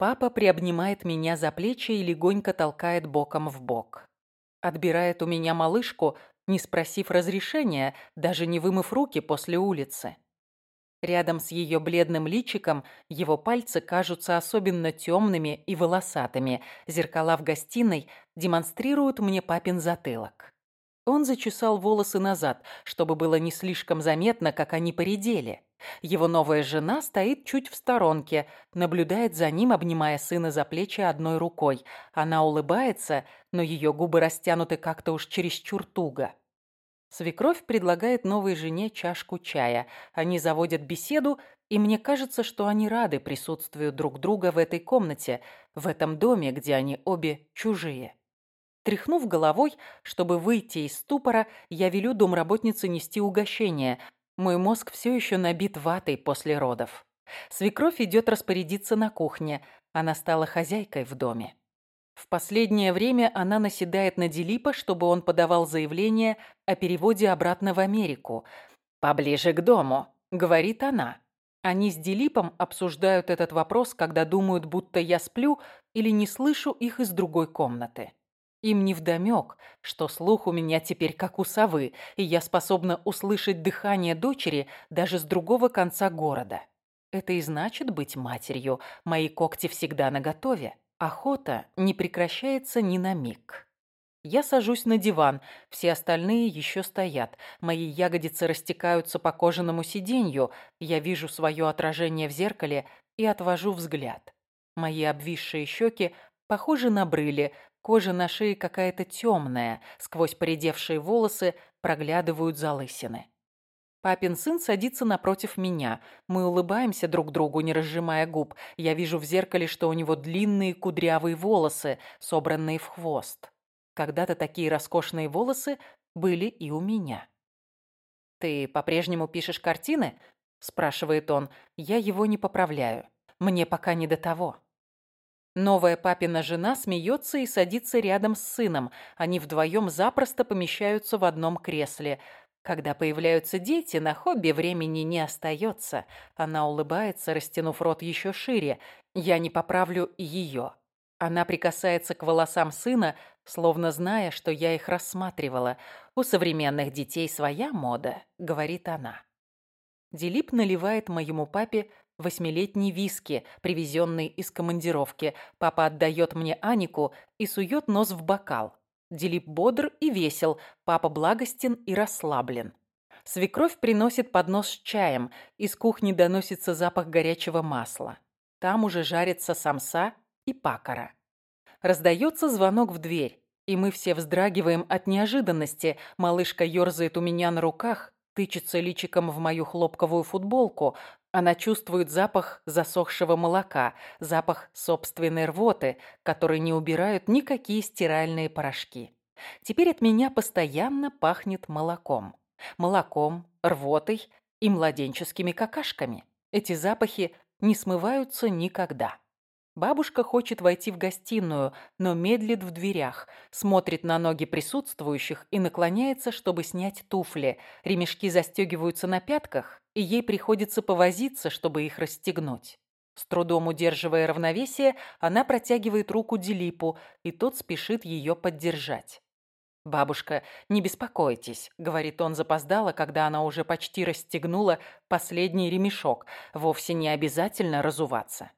Папа приобнимает меня за плечи и легонько толкает боком в бок. Отбирает у меня малышку, не спросив разрешения, даже не вымыв руки после улицы. Рядом с ее бледным личиком его пальцы кажутся особенно темными и волосатыми. Зеркала в гостиной демонстрируют мне папин затылок. Он зачесал волосы назад, чтобы было не слишком заметно, как они поредели. Его новая жена стоит чуть в сторонке, наблюдает за ним, обнимая сына за плечи одной рукой. Она улыбается, но ее губы растянуты как-то уж чересчур туго. Свекровь предлагает новой жене чашку чая. Они заводят беседу, и мне кажется, что они рады присутствию друг друга в этой комнате, в этом доме, где они обе чужие. Тряхнув головой, чтобы выйти из ступора, я велю домработнице нести угощение. Мой мозг все еще набит ватой после родов. Свекровь идет распорядиться на кухне. Она стала хозяйкой в доме. В последнее время она наседает на Дилипа, чтобы он подавал заявление о переводе обратно в Америку. «Поближе к дому», — говорит она. Они с Дилипом обсуждают этот вопрос, когда думают, будто я сплю или не слышу их из другой комнаты. Им невдомёк, что слух у меня теперь как у совы, и я способна услышать дыхание дочери даже с другого конца города. Это и значит быть матерью. Мои когти всегда наготове. Охота не прекращается ни на миг. Я сажусь на диван, все остальные еще стоят. Мои ягодицы растекаются по кожаному сиденью. Я вижу свое отражение в зеркале и отвожу взгляд. Мои обвисшие щеки похожи на брыли, кожа на шее какая-то темная, сквозь поредевшие волосы проглядывают залысины. Папин сын садится напротив меня. Мы улыбаемся друг другу, не разжимая губ. Я вижу в зеркале, что у него длинные кудрявые волосы, собранные в хвост. Когда-то такие роскошные волосы были и у меня. «Ты по-прежнему пишешь картины?» – спрашивает он. Я его не поправляю. Мне пока не до того. Новая папина жена смеется и садится рядом с сыном. Они вдвоем запросто помещаются в одном кресле – когда появляются дети, на хобби времени не остается. Она улыбается, растянув рот еще шире. Я не поправлю ее. Она прикасается к волосам сына, словно зная, что я их рассматривала. «У современных детей своя мода», — говорит она. Дилип наливает моему папе восьмилетний виски, привезенный из командировки. Папа отдает мне Анику и сует нос в бокал. Дилип бодр и весел, папа благостен и расслаблен. Свекровь приносит поднос с чаем, из кухни доносится запах горячего масла. Там уже жарится самса и пакора. Раздается звонок в дверь, и мы все вздрагиваем от неожиданности. Малышка ерзает у меня на руках, тычется личиком в мою хлопковую футболку, она чувствует запах засохшего молока, запах собственной рвоты, который не убирают никакие стиральные порошки. Теперь от меня постоянно пахнет молоком. Молоком, рвотой и младенческими какашками. Эти запахи не смываются никогда. Бабушка хочет войти в гостиную, но медлит в дверях, смотрит на ноги присутствующих и наклоняется, чтобы снять туфли. Ремешки застегиваются на пятках, и ей приходится повозиться, чтобы их расстегнуть. С трудом удерживая равновесие, она протягивает руку Дилипу, и тот спешит ее поддержать. «Бабушка, не беспокойтесь», — говорит он запоздало, когда она уже почти расстегнула последний ремешок. «Вовсе не обязательно разуваться».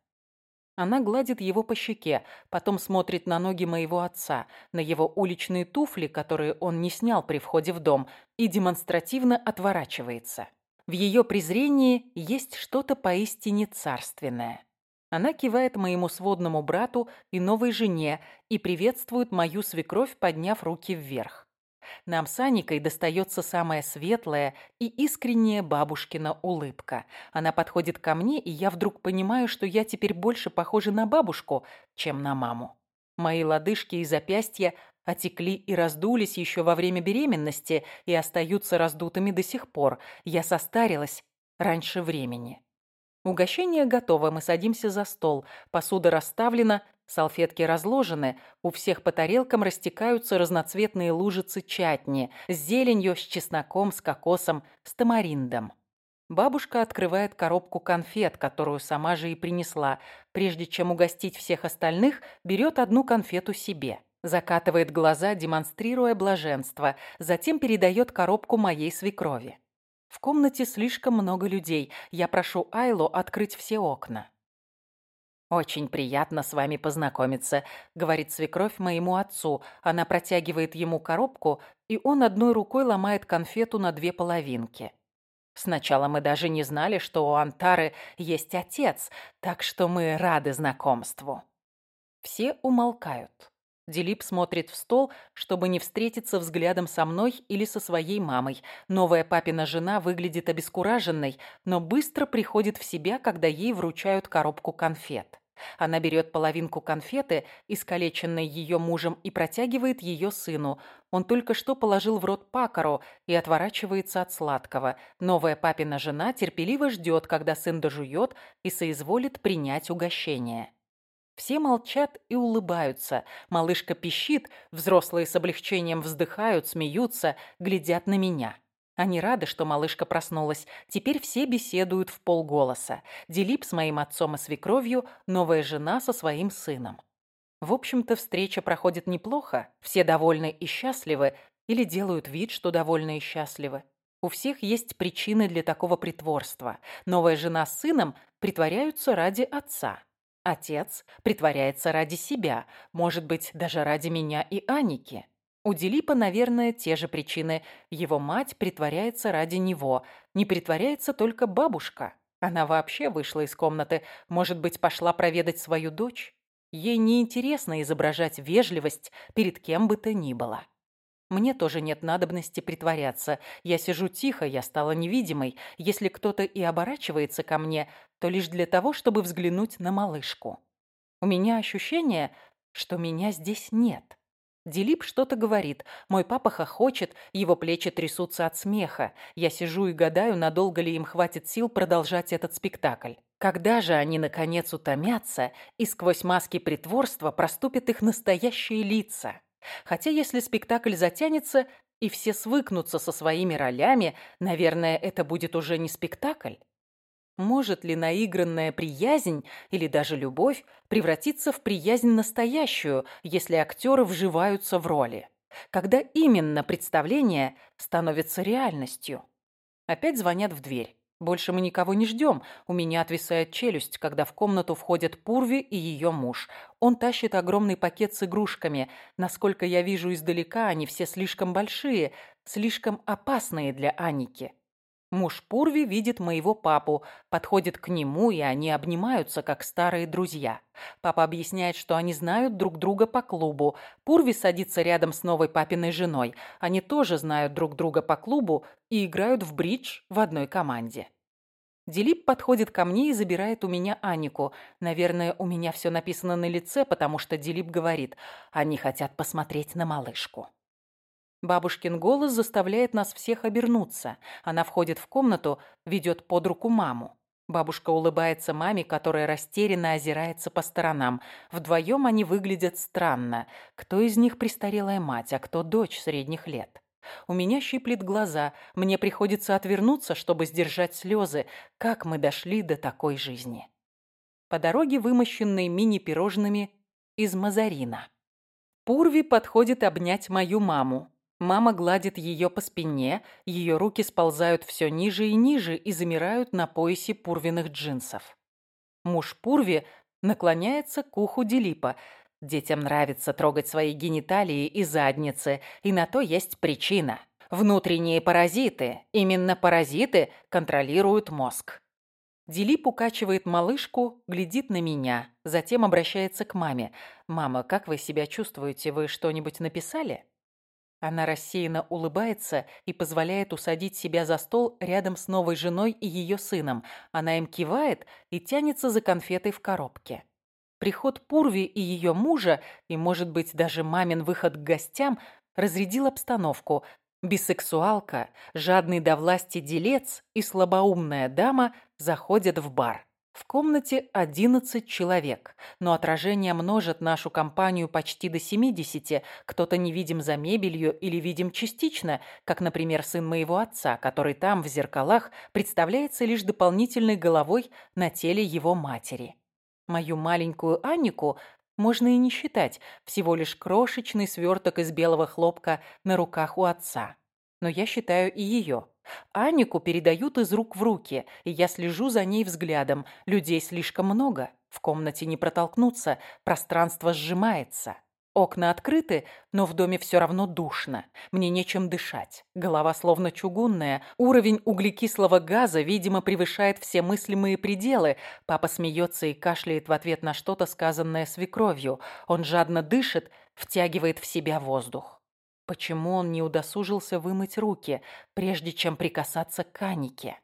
Она гладит его по щеке, потом смотрит на ноги моего отца, на его уличные туфли, которые он не снял при входе в дом, и демонстративно отворачивается. В ее презрении есть что-то поистине царственное. Она кивает моему сводному брату и новой жене и приветствует мою свекровь, подняв руки вверх. Нам с Аникой достается самая светлая и искренняя бабушкина улыбка. Она подходит ко мне, и я вдруг понимаю, что я теперь больше похожа на бабушку, чем на маму. Мои лодыжки и запястья отекли и раздулись еще во время беременности и остаются раздутыми до сих пор. Я состарилась раньше времени. Угощение готово, мы садимся за стол. Посуда расставлена, салфетки разложены, у всех по тарелкам растекаются разноцветные лужицы чатни с зеленью, с чесноком, с кокосом, с тамариндом. Бабушка открывает коробку конфет, которую сама же и принесла. Прежде чем угостить всех остальных, берет одну конфету себе. Закатывает глаза, демонстрируя блаженство. Затем передает коробку моей свекрови. В комнате слишком много людей. Я прошу Айлу открыть все окна. «Очень приятно с вами познакомиться», — говорит свекровь моему отцу. Она протягивает ему коробку, и он одной рукой ломает конфету на две половинки. Сначала мы даже не знали, что у Антары есть отец, так что мы рады знакомству. Все умолкают. Дилип смотрит в стол, чтобы не встретиться взглядом со мной или со своей мамой. Новая папина жена выглядит обескураженной, но быстро приходит в себя, когда ей вручают коробку конфет. Она берет половинку конфеты, искалеченной ее мужем, и протягивает ее сыну. Он только что положил в рот пакору и отворачивается от сладкого. Новая папина жена терпеливо ждет, когда сын дожует и соизволит принять угощение. Все молчат и улыбаются. Малышка пищит, взрослые с облегчением вздыхают, смеются, глядят на меня. Они рады, что малышка проснулась. Теперь все беседуют в полголоса. Делип с моим отцом и свекровью, новая жена со своим сыном. В общем-то, встреча проходит неплохо. Все довольны и счастливы, или делают вид, что довольны и счастливы. У всех есть причины для такого притворства. Новая жена с сыном притворяются ради отца. Отец притворяется ради себя, может быть, даже ради меня и Аники. У Дилипа, наверное, те же причины. Его мать притворяется ради него. Не притворяется только бабушка. Она вообще вышла из комнаты. Может быть, пошла проведать свою дочь? Ей неинтересно изображать вежливость перед кем бы то ни было. Мне тоже нет надобности притворяться. Я сижу тихо, я стала невидимой. Если кто-то и оборачивается ко мне, то лишь для того, чтобы взглянуть на малышку. У меня ощущение, что меня здесь нет. Дилип что-то говорит. Мой папа хохочет, его плечи трясутся от смеха. Я сижу и гадаю, надолго ли им хватит сил продолжать этот спектакль. Когда же они, наконец, утомятся, и сквозь маски притворства проступят их настоящие лица? Хотя если спектакль затянется, и все свыкнутся со своими ролями, наверное, это будет уже не спектакль. Может ли наигранная приязнь или даже любовь превратиться в приязнь настоящую, если актеры вживаются в роли? Когда именно представление становится реальностью? Опять звонят в дверь. Больше мы никого не ждем. У меня отвисает челюсть, когда в комнату входят Пурви и ее муж. Он тащит огромный пакет с игрушками. Насколько я вижу издалека, они все слишком большие, слишком опасные для Аники. Муж Пурви видит моего папу, подходит к нему, и они обнимаются, как старые друзья. Папа объясняет, что они знают друг друга по клубу. Пурви садится рядом с новой папиной женой. Они тоже знают друг друга по клубу и играют в бридж в одной команде. Дилип подходит ко мне и забирает у меня Анику. Наверное, у меня все написано на лице, потому что Дилип говорит, они хотят посмотреть на малышку. Бабушкин голос заставляет нас всех обернуться. Она входит в комнату, ведет под руку маму. Бабушка улыбается маме, которая растерянно озирается по сторонам. Вдвоем они выглядят странно. Кто из них престарелая мать, а кто дочь средних лет? У меня щиплет глаза. Мне приходится отвернуться, чтобы сдержать слезы. Как мы дошли до такой жизни? По дороге, вымощенной мини-пирожными из мазарина. Пурви подходит обнять мою маму. Мама гладит ее по спине, ее руки сползают все ниже и ниже и замирают на поясе Пурвиных джинсов. Муж Пурви наклоняется к уху Дилипа. Детям нравится трогать свои гениталии и задницы, и на то есть причина. Внутренние паразиты, именно паразиты, контролируют мозг. Дилип укачивает малышку, глядит на меня, затем обращается к маме. «Мама, как вы себя чувствуете? Вы что-нибудь написали?» Она рассеянно улыбается и позволяет усадить себя за стол рядом с новой женой и ее сыном. Она им кивает и тянется за конфетой в коробке. Приход Пурви и ее мужа, и, может быть, даже мамин выход к гостям, разрядил обстановку. Бисексуалка, жадный до власти делец и слабоумная дама заходят в бар. В комнате 11 человек, но отражения множат нашу компанию почти до 70. Кто-то не видим за мебелью или видим частично, как, например, сын моего отца, который там, в зеркалах, представляется лишь дополнительной головой на теле его матери. Мою маленькую Аннику можно и не считать, всего лишь крошечный сверток из белого хлопка на руках у отца. Но я считаю и ее. Анику передают из рук в руки, и я слежу за ней взглядом. Людей слишком много, в комнате не протолкнуться, пространство сжимается. Окна открыты, но в доме все равно душно. Мне нечем дышать. Голова словно чугунная. Уровень углекислого газа, видимо, превышает все мыслимые пределы. Папа смеется и кашляет в ответ на что-то, сказанное свекровью. Он жадно дышит, втягивает в себя воздух. Почему он не удосужился вымыть руки, прежде чем прикасаться к Анике?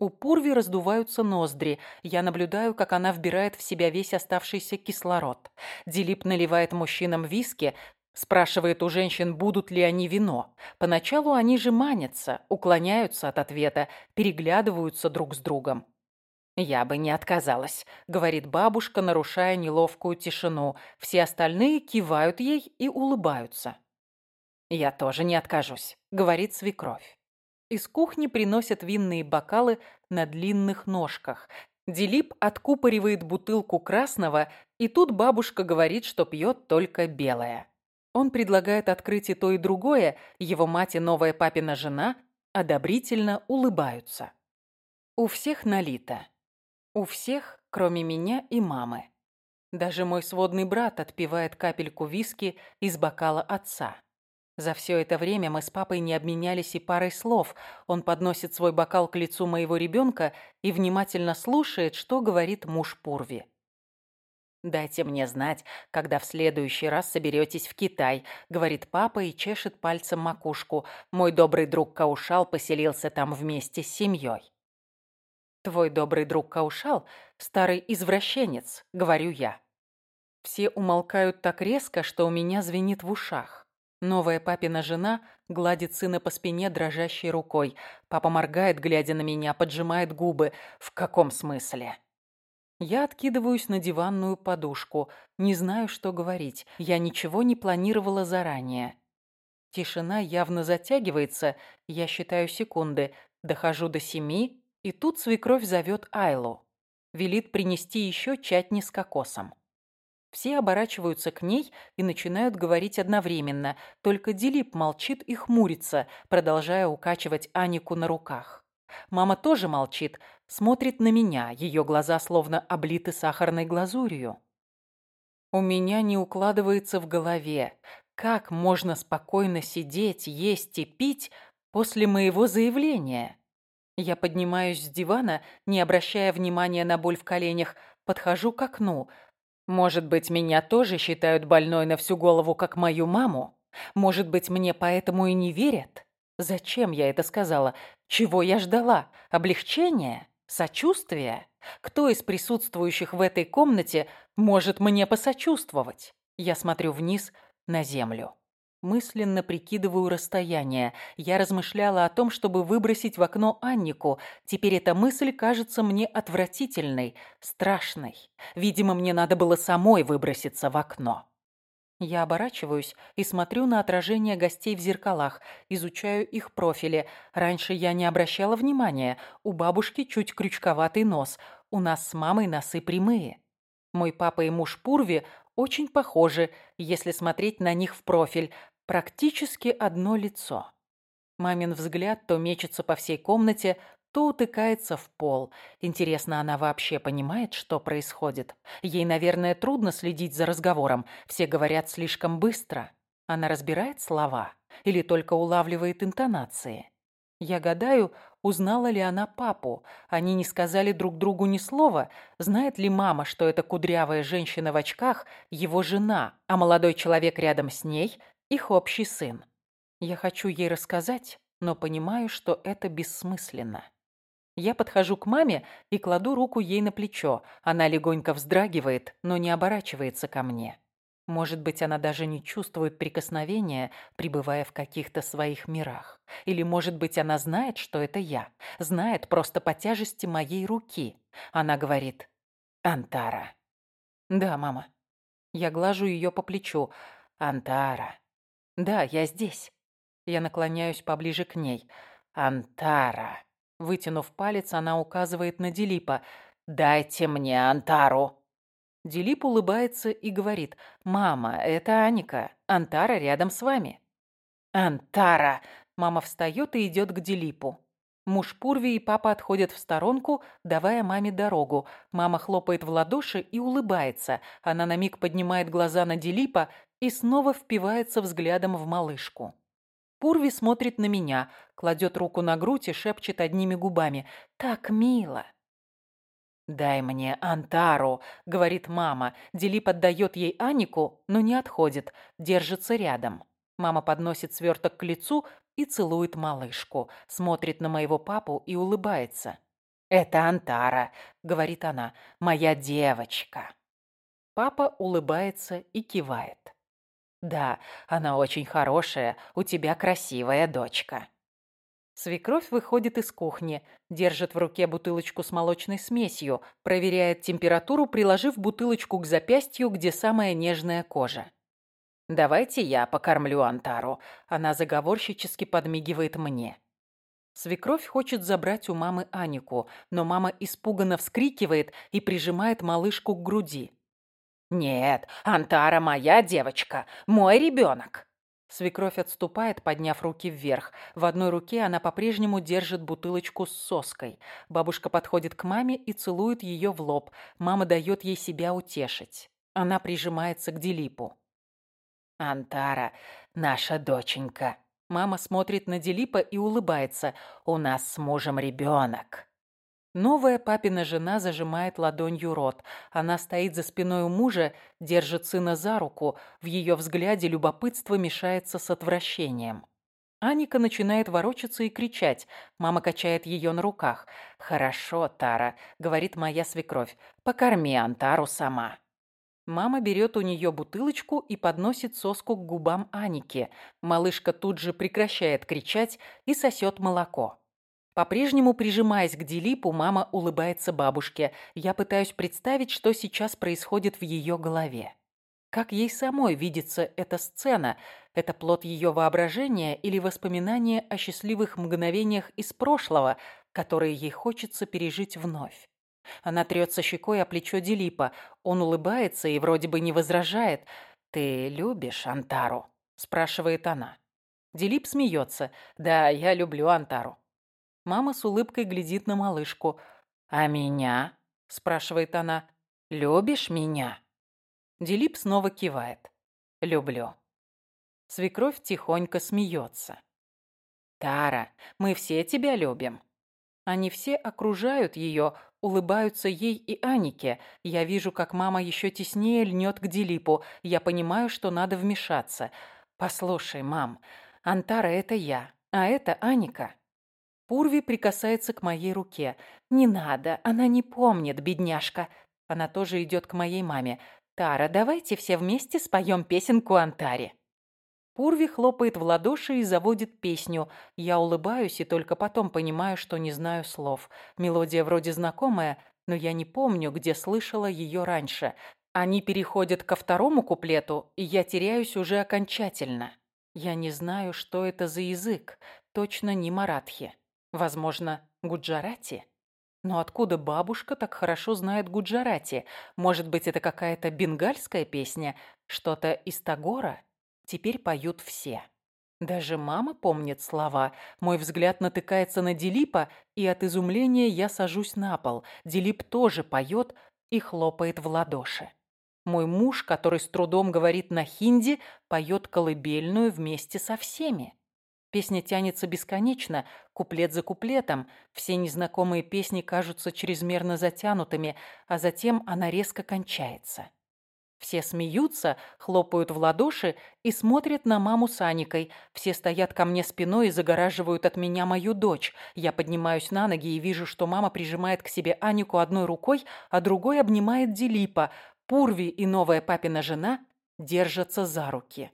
У Пурви раздуваются ноздри. Я наблюдаю, как она вбирает в себя весь оставшийся кислород. Дилип наливает мужчинам виски, спрашивает у женщин, будут ли они вино. Поначалу они же манятся, уклоняются от ответа, переглядываются друг с другом. «Я бы не отказалась», — говорит бабушка, нарушая неловкую тишину. Все остальные кивают ей и улыбаются. «Я тоже не откажусь», — говорит свекровь. Из кухни приносят винные бокалы на длинных ножках. Дилип откупоривает бутылку красного, и тут бабушка говорит, что пьет только белое. Он предлагает открыть и то, и другое, его мать и новая папина жена одобрительно улыбаются. У всех налито. У всех, кроме меня и мамы. Даже мой сводный брат отпивает капельку виски из бокала отца. За все это время мы с папой не обменялись и парой слов. Он подносит свой бокал к лицу моего ребенка и внимательно слушает, что говорит муж Пурви. «Дайте мне знать, когда в следующий раз соберетесь в Китай», — говорит папа и чешет пальцем макушку. «Мой добрый друг Каушал поселился там вместе с семьей». «Твой добрый друг Каушал — старый извращенец», — говорю я. Все умолкают так резко, что у меня звенит в ушах. Новая папина жена гладит сына по спине дрожащей рукой. Папа моргает, глядя на меня, поджимает губы. В каком смысле? Я откидываюсь на диванную подушку. Не знаю, что говорить. Я ничего не планировала заранее. Тишина явно затягивается. Я считаю секунды. Дохожу до семи, и тут свекровь зовет Айлу. Велит принести еще чатни с кокосом. Все оборачиваются к ней и начинают говорить одновременно, только Дилип молчит и хмурится, продолжая укачивать Анику на руках. Мама тоже молчит, смотрит на меня, ее глаза словно облиты сахарной глазурью. У меня не укладывается в голове, как можно спокойно сидеть, есть и пить после моего заявления. Я поднимаюсь с дивана, не обращая внимания на боль в коленях, подхожу к окну – может быть, меня тоже считают больной на всю голову, как мою маму? Может быть, мне поэтому и не верят? Зачем я это сказала? Чего я ждала? Облегчения? Сочувствия? Кто из присутствующих в этой комнате может мне посочувствовать? Я смотрю вниз на землю. Мысленно прикидываю расстояние. Я размышляла о том, чтобы выбросить в окно Аннику. Теперь эта мысль кажется мне отвратительной, страшной. Видимо, мне надо было самой выброситься в окно. Я оборачиваюсь и смотрю на отражение гостей в зеркалах, изучаю их профили. Раньше я не обращала внимания. У бабушки чуть крючковатый нос. У нас с мамой носы прямые. Мой папа и муж Пурви очень похожи, если смотреть на них в профиль. Практически одно лицо. Мамин взгляд то мечется по всей комнате, то утыкается в пол. Интересно, она вообще понимает, что происходит? Ей, наверное, трудно следить за разговором. Все говорят слишком быстро. Она разбирает слова или только улавливает интонации? Я гадаю, узнала ли она папу. Они не сказали друг другу ни слова. Знает ли мама, что эта кудрявая женщина в очках – его жена, а молодой человек рядом с ней – их общий сын? Я хочу ей рассказать, но понимаю, что это бессмысленно. Я подхожу к маме и кладу руку ей на плечо. Она легонько вздрагивает, но не оборачивается ко мне. Может быть, она даже не чувствует прикосновения, пребывая в каких-то своих мирах. Или, может быть, она знает, что это я. Знает просто по тяжести моей руки. Она говорит «Антара». «Да, мама». Я глажу ее по плечу. «Антара». «Да, я здесь». Я наклоняюсь поближе к ней. «Антара». Вытянув палец, она указывает на Дилипа. «Дайте мне Антару». Дилип улыбается и говорит, «Мама, это Аника. Антара рядом с вами». «Антара!» Мама встает и идет к Дилипу. Муж Пурви и папа отходят в сторонку, давая маме дорогу. Мама хлопает в ладоши и улыбается. Она на миг поднимает глаза на Дилипа и снова впивается взглядом в малышку. Пурви смотрит на меня, кладет руку на грудь и шепчет одними губами. «Так мило!» «Дай мне Антару», — говорит мама. Дилип отдает ей Анику, но не отходит, держится рядом. Мама подносит сверток к лицу и целует малышку, смотрит на моего папу и улыбается. «Это Антара», — говорит она, — «моя девочка». Папа улыбается и кивает. «Да, она очень хорошая, у тебя красивая дочка». Свекровь выходит из кухни, держит в руке бутылочку с молочной смесью, проверяет температуру, приложив бутылочку к запястью, где самая нежная кожа. «Давайте я покормлю Антару», — она заговорщически подмигивает мне. Свекровь хочет забрать у мамы Анику, но мама испуганно вскрикивает и прижимает малышку к груди. «Нет, Антара моя девочка, мой ребенок!» Свекровь отступает, подняв руки вверх. В одной руке она по-прежнему держит бутылочку с соской. Бабушка подходит к маме и целует ее в лоб. Мама дает ей себя утешить. Она прижимается к Дилипу. «Антара, наша доченька». Мама смотрит на Дилипа и улыбается. «У нас с мужем ребенок». Новая папина жена зажимает ладонью рот. Она стоит за спиной у мужа, держит сына за руку. В ее взгляде любопытство мешается с отвращением. Аника начинает ворочаться и кричать. Мама качает ее на руках. «Хорошо, Тара», — говорит моя свекровь. «Покорми Антару сама». Мама берет у нее бутылочку и подносит соску к губам Аники. Малышка тут же прекращает кричать и сосет молоко. По-прежнему прижимаясь к Дилипу, мама улыбается бабушке. Я пытаюсь представить, что сейчас происходит в ее голове. Как ей самой видится эта сцена? Это плод ее воображения или воспоминания о счастливых мгновениях из прошлого, которые ей хочется пережить вновь? Она трется щекой о плечо Дилипа. Он улыбается и вроде бы не возражает. «Ты любишь Антару?» – спрашивает она. Дилип смеется. «Да, я люблю Антару». Мама с улыбкой глядит на малышку. «А меня?» – спрашивает она. «Любишь меня?» Дилип снова кивает. «Люблю». Свекровь тихонько смеется. «Тара, мы все тебя любим». Они все окружают ее, улыбаются ей и Анике. Я вижу, как мама еще теснее льнет к Дилипу. Я понимаю, что надо вмешаться. «Послушай, мам, Антара – это я, а это Аника. Пурви прикасается к моей руке. «Не надо, она не помнит, бедняжка». Она тоже идет к моей маме. «Тара, давайте все вместе споем песенку Антаре». Пурви хлопает в ладоши и заводит песню. Я улыбаюсь и только потом понимаю, что не знаю слов. Мелодия вроде знакомая, но я не помню, где слышала ее раньше. Они переходят ко второму куплету, и я теряюсь уже окончательно. Я не знаю, что это за язык. Точно не маратхи. Возможно, Гуджарати? Но откуда бабушка так хорошо знает Гуджарати? Может быть, это какая-то бенгальская песня? Что-то из Тагора? Теперь поют все. Даже мама помнит слова. Мой взгляд натыкается на Дилипа, и от изумления я сажусь на пол. Дилип тоже поет и хлопает в ладоши. Мой муж, который с трудом говорит на хинди, поет колыбельную вместе со всеми. Песня тянется бесконечно, куплет за куплетом. Все незнакомые песни кажутся чрезмерно затянутыми, а затем она резко кончается. Все смеются, хлопают в ладоши и смотрят на маму с Аникой. Все стоят ко мне спиной и загораживают от меня мою дочь. Я поднимаюсь на ноги и вижу, что мама прижимает к себе Анику одной рукой, а другой обнимает Дилипа. Пурви и новая папина жена держатся за руки.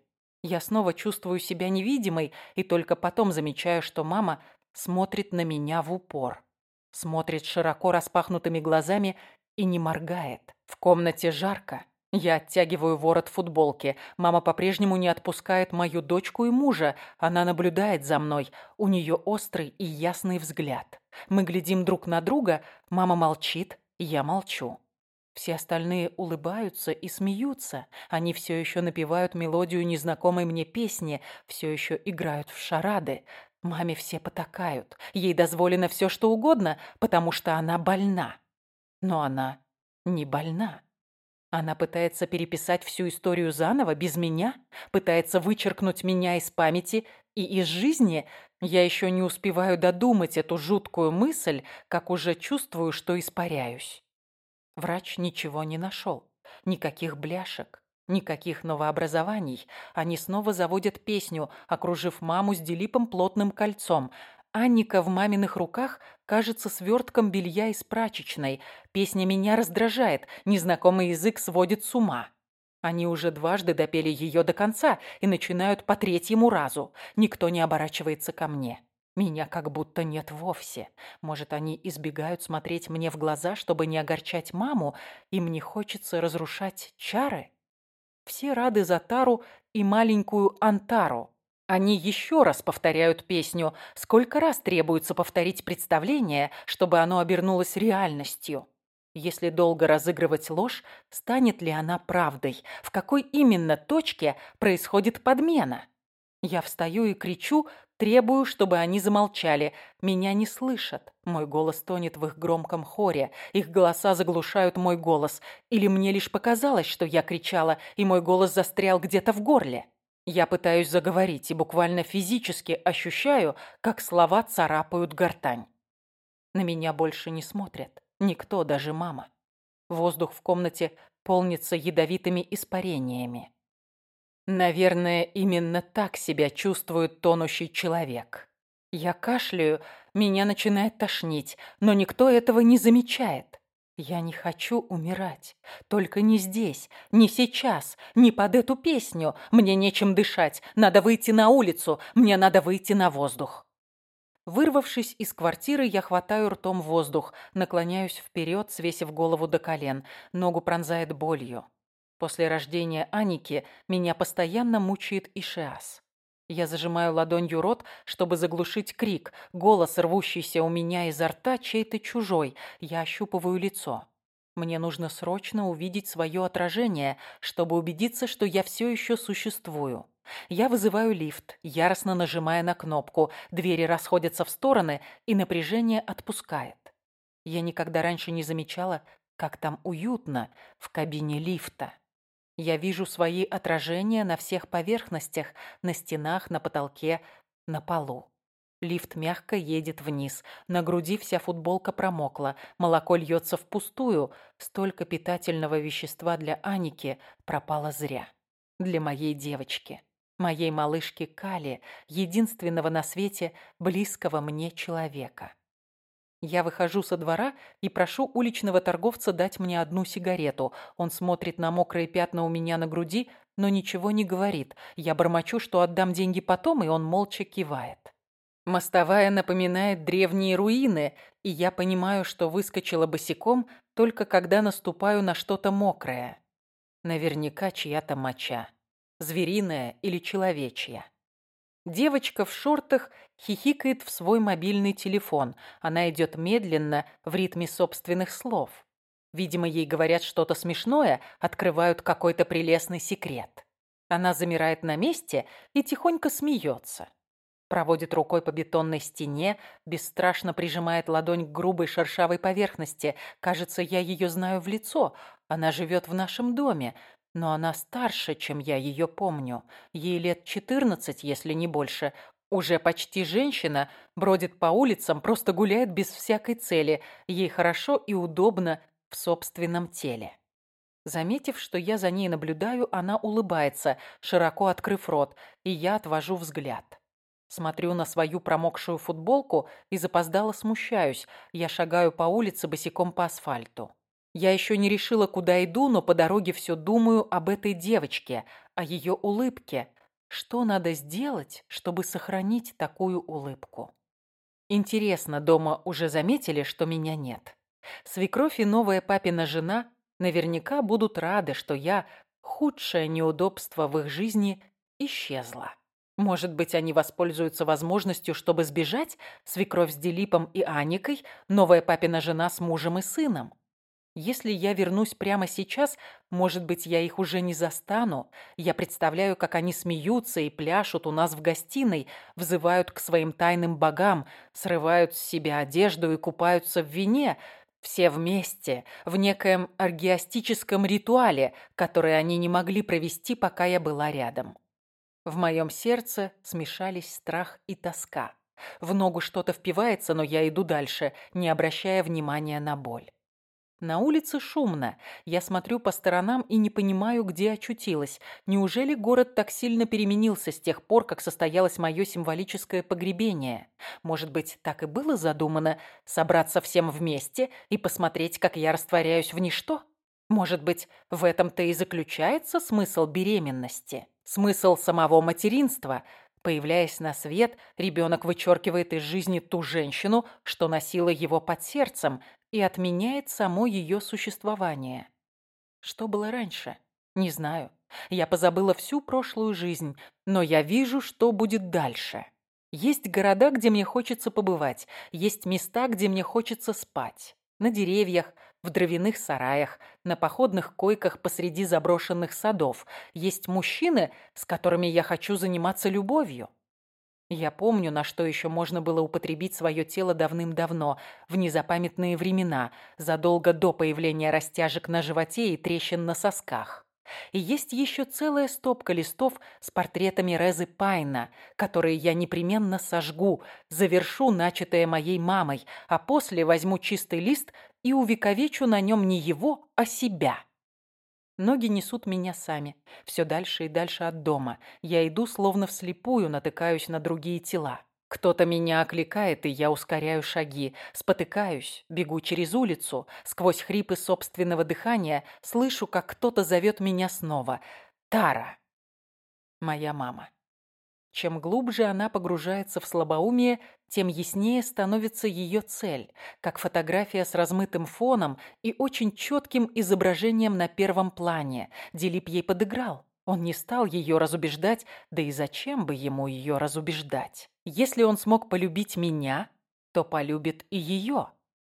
Я снова чувствую себя невидимой и только потом замечаю, что мама смотрит на меня в упор. Смотрит широко распахнутыми глазами и не моргает. В комнате жарко. Я оттягиваю ворот футболки. Мама по-прежнему не отпускает мою дочку и мужа. Она наблюдает за мной. У нее острый и ясный взгляд. Мы глядим друг на друга. Мама молчит, я молчу. Все остальные улыбаются и смеются. Они все еще напевают мелодию незнакомой мне песни, все еще играют в шарады. Маме все потакают. Ей дозволено все, что угодно, потому что она больна. Но она не больна. Она пытается переписать всю историю заново, без меня, пытается вычеркнуть меня из памяти и из жизни. Я еще не успеваю додумать эту жуткую мысль, как уже чувствую, что испаряюсь. Врач ничего не нашел. Никаких бляшек, никаких новообразований. Они снова заводят песню, окружив маму с Делипом плотным кольцом. Анника в маминых руках кажется свертком белья из прачечной. Песня меня раздражает, незнакомый язык сводит с ума. Они уже дважды допели ее до конца и начинают по третьему разу. Никто не оборачивается ко мне. Меня как будто нет вовсе. Может, они избегают смотреть мне в глаза, чтобы не огорчать маму, им не хочется разрушать чары? Все рады за Тару и маленькую Антару. Они еще раз повторяют песню. Сколько раз требуется повторить представление, чтобы оно обернулось реальностью? Если долго разыгрывать ложь, станет ли она правдой? В какой именно точке происходит подмена? Я встаю и кричу, требую, чтобы они замолчали. Меня не слышат. Мой голос тонет в их громком хоре. Их голоса заглушают мой голос. Или мне лишь показалось, что я кричала, и мой голос застрял где-то в горле. Я пытаюсь заговорить и буквально физически ощущаю, как слова царапают гортань. На меня больше не смотрят. Никто, даже мама. Воздух в комнате полнится ядовитыми испарениями. Наверное, именно так себя чувствует тонущий человек. Я кашляю, меня начинает тошнить, но никто этого не замечает. Я не хочу умирать. Только не здесь, не сейчас, не под эту песню. Мне нечем дышать. Надо выйти на улицу. Мне надо выйти на воздух. Вырвавшись из квартиры, я хватаю ртом воздух, наклоняюсь вперед, свесив голову до колен. Ногу пронзает болью. После рождения Аники меня постоянно мучает ишиас. Я зажимаю ладонью рот, чтобы заглушить крик. Голос, рвущийся у меня изо рта, чей-то чужой. Я ощупываю лицо. Мне нужно срочно увидеть свое отражение, чтобы убедиться, что я все еще существую. Я вызываю лифт, яростно нажимая на кнопку. Двери расходятся в стороны, и напряжение отпускает. Я никогда раньше не замечала, как там уютно в кабине лифта. Я вижу свои отражения на всех поверхностях, на стенах, на потолке, на полу. Лифт мягко едет вниз. На груди вся футболка промокла. Молоко льется впустую. Столько питательного вещества для Аники пропало зря. Для моей девочки. Моей малышки Кали, единственного на свете близкого мне человека. Я выхожу со двора и прошу уличного торговца дать мне одну сигарету. Он смотрит на мокрые пятна у меня на груди, но ничего не говорит. Я бормочу, что отдам деньги потом, и он молча кивает. Мостовая напоминает древние руины, и я понимаю, что выскочила босиком только когда наступаю на что-то мокрое. Наверняка чья-то моча. Звериная или человечья. Девочка в шортах хихикает в свой мобильный телефон. Она идет медленно, в ритме собственных слов. Видимо, ей говорят что-то смешное, открывают какой-то прелестный секрет. Она замирает на месте и тихонько смеется. Проводит рукой по бетонной стене, бесстрашно прижимает ладонь к грубой шершавой поверхности. Кажется, я ее знаю в лицо. Она живет в нашем доме. Но она старше, чем я ее помню. Ей лет четырнадцать, если не больше. Уже почти женщина, бродит по улицам, просто гуляет без всякой цели. Ей хорошо и удобно в собственном теле. Заметив, что я за ней наблюдаю, она улыбается, широко открыв рот, и я отвожу взгляд. Смотрю на свою промокшую футболку и запоздало смущаюсь. Я шагаю по улице босиком по асфальту. Я еще не решила, куда иду, но по дороге все думаю об этой девочке, о ее улыбке. Что надо сделать, чтобы сохранить такую улыбку? Интересно, дома уже заметили, что меня нет? Свекровь и новая папина жена наверняка будут рады, что я, худшее неудобство в их жизни, исчезла. Может быть, они воспользуются возможностью, чтобы сбежать? Свекровь с Делипом и Аникой, новая папина жена с мужем и сыном. Если я вернусь прямо сейчас, может быть, я их уже не застану. Я представляю, как они смеются и пляшут у нас в гостиной, взывают к своим тайным богам, срывают с себя одежду и купаются в вине, все вместе, в некоем аргиастическом ритуале, который они не могли провести, пока я была рядом. В моем сердце смешались страх и тоска. В ногу что-то впивается, но я иду дальше, не обращая внимания на боль. На улице шумно. Я смотрю по сторонам и не понимаю, где очутилась. Неужели город так сильно переменился с тех пор, как состоялось мое символическое погребение? Может быть, так и было задумано собраться всем вместе и посмотреть, как я растворяюсь в ничто? Может быть, в этом-то и заключается смысл беременности? Смысл самого материнства – Появляясь на свет, ребенок вычеркивает из жизни ту женщину, что носила его под сердцем, и отменяет само ее существование. Что было раньше? Не знаю. Я позабыла всю прошлую жизнь, но я вижу, что будет дальше. Есть города, где мне хочется побывать, есть места, где мне хочется спать. На деревьях, в дровяных сараях, на походных койках посреди заброшенных садов. Есть мужчины, с которыми я хочу заниматься любовью. Я помню, на что еще можно было употребить свое тело давным-давно, в незапамятные времена, задолго до появления растяжек на животе и трещин на сосках. И есть еще целая стопка листов с портретами Резы Пайна, которые я непременно сожгу, завершу начатое моей мамой, а после возьму чистый лист и увековечу на нем не его, а себя. Ноги несут меня сами, все дальше и дальше от дома. Я иду словно вслепую, натыкаюсь на другие тела. Кто-то меня окликает, и я ускоряю шаги, спотыкаюсь, бегу через улицу, сквозь хрипы собственного дыхания слышу, как кто-то зовет меня снова. Тара. Моя мама. Чем глубже она погружается в слабоумие, тем яснее становится ее цель, как фотография с размытым фоном и очень четким изображением на первом плане. Дилип ей подыграл. Он не стал ее разубеждать, да и зачем бы ему ее разубеждать? Если он смог полюбить меня, то полюбит и ее.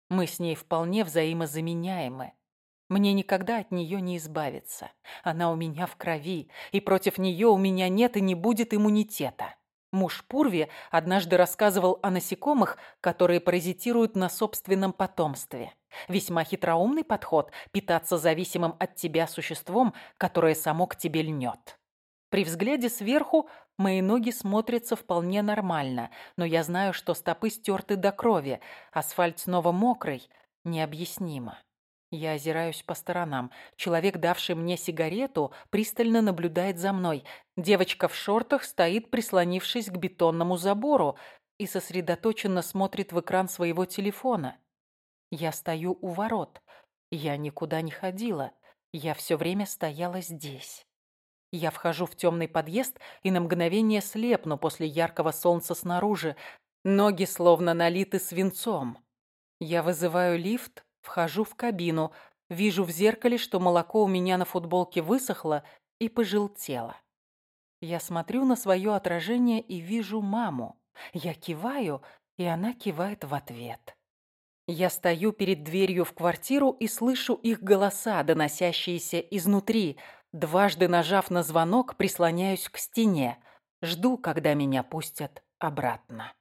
Мы с ней вполне взаимозаменяемы. Мне никогда от нее не избавиться. Она у меня в крови, и против нее у меня нет и не будет иммунитета. Муж Пурви однажды рассказывал о насекомых, которые паразитируют на собственном потомстве. Весьма хитроумный подход – питаться зависимым от тебя существом, которое само к тебе льнет. При взгляде сверху мои ноги смотрятся вполне нормально, но я знаю, что стопы стерты до крови, асфальт снова мокрый, необъяснимо. Я озираюсь по сторонам. Человек, давший мне сигарету, пристально наблюдает за мной. Девочка в шортах стоит, прислонившись к бетонному забору, и сосредоточенно смотрит в экран своего телефона. Я стою у ворот. Я никуда не ходила. Я все время стояла здесь. Я вхожу в темный подъезд и на мгновение слепну после яркого солнца снаружи. Ноги словно налиты свинцом. Я вызываю лифт, Вхожу в кабину, вижу в зеркале, что молоко у меня на футболке высохло и пожелтело. Я смотрю на свое отражение и вижу маму. Я киваю, и она кивает в ответ. Я стою перед дверью в квартиру и слышу их голоса, доносящиеся изнутри. Дважды нажав на звонок, прислоняюсь к стене. Жду, когда меня пустят обратно.